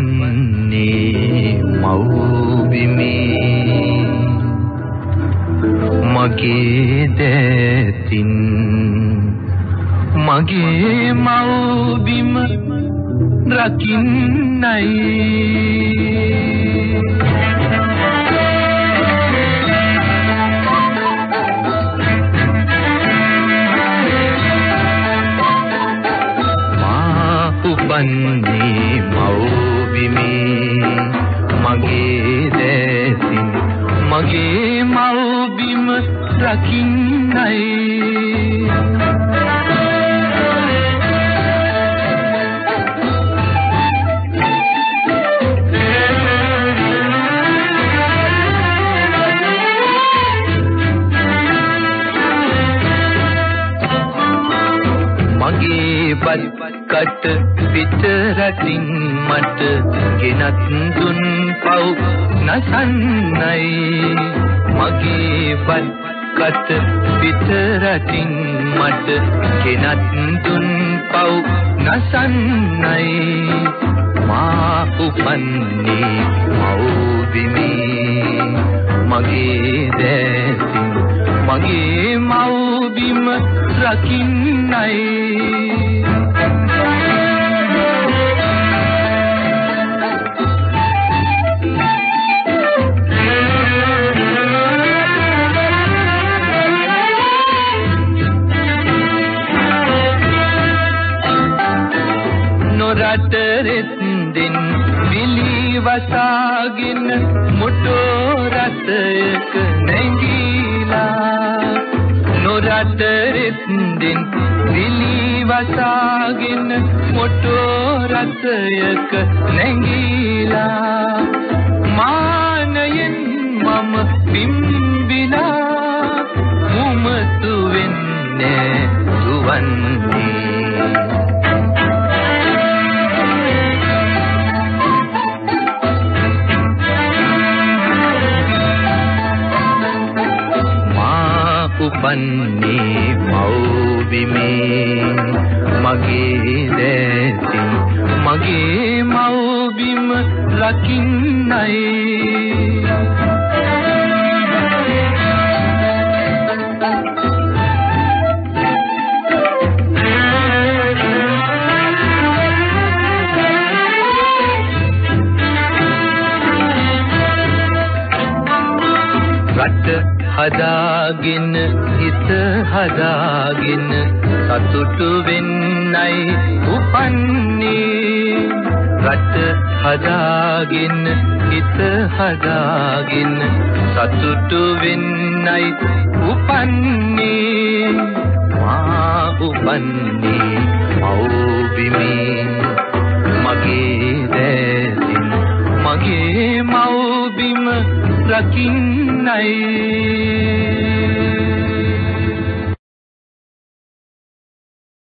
උපන්නේ මව්බිමේ. මගේ දැතින් මගේ මව්බිම රකින්නයි. උපන්නේ මව්බිමේ මගේ මව්බිම රකින්නයි. මගේ බත්කට පිට රටින් මට ගෙනත් දුන් පව් නසන්නයි. මගේ බත්කට පිට රටින් මට ගෙනත් දුන් පව් නසන්නයි. මා උපන්නේ මව්බිමේ මගේ දැසින් මගේ මව්බිම රකින්නයි. නොරටරෙත්දෙන් විලි වසාගෙන මොටෝ රථයක නැගීලා නොරටරෙත්දෙන් විලි වසාගෙන මොටෝ රථයක නැගීලා මානයෙන් මම බිම්බිලා මුමතු වෙන්නේ දුවන්නේ උපන්නේ මව්බිමේ මගේ දැසින් මගේ මව්බිම රකින්නයි. රට හදාගෙන හිත හදාගෙන සතුටු වෙන්නයි උපන්නේ. රට හදාගෙන හිත හදාගෙන සතුටු වෙන්නයි උපන්නේ. මා උපන්නේ මව්බිමේ මගේ මව්බිම රකින්නයි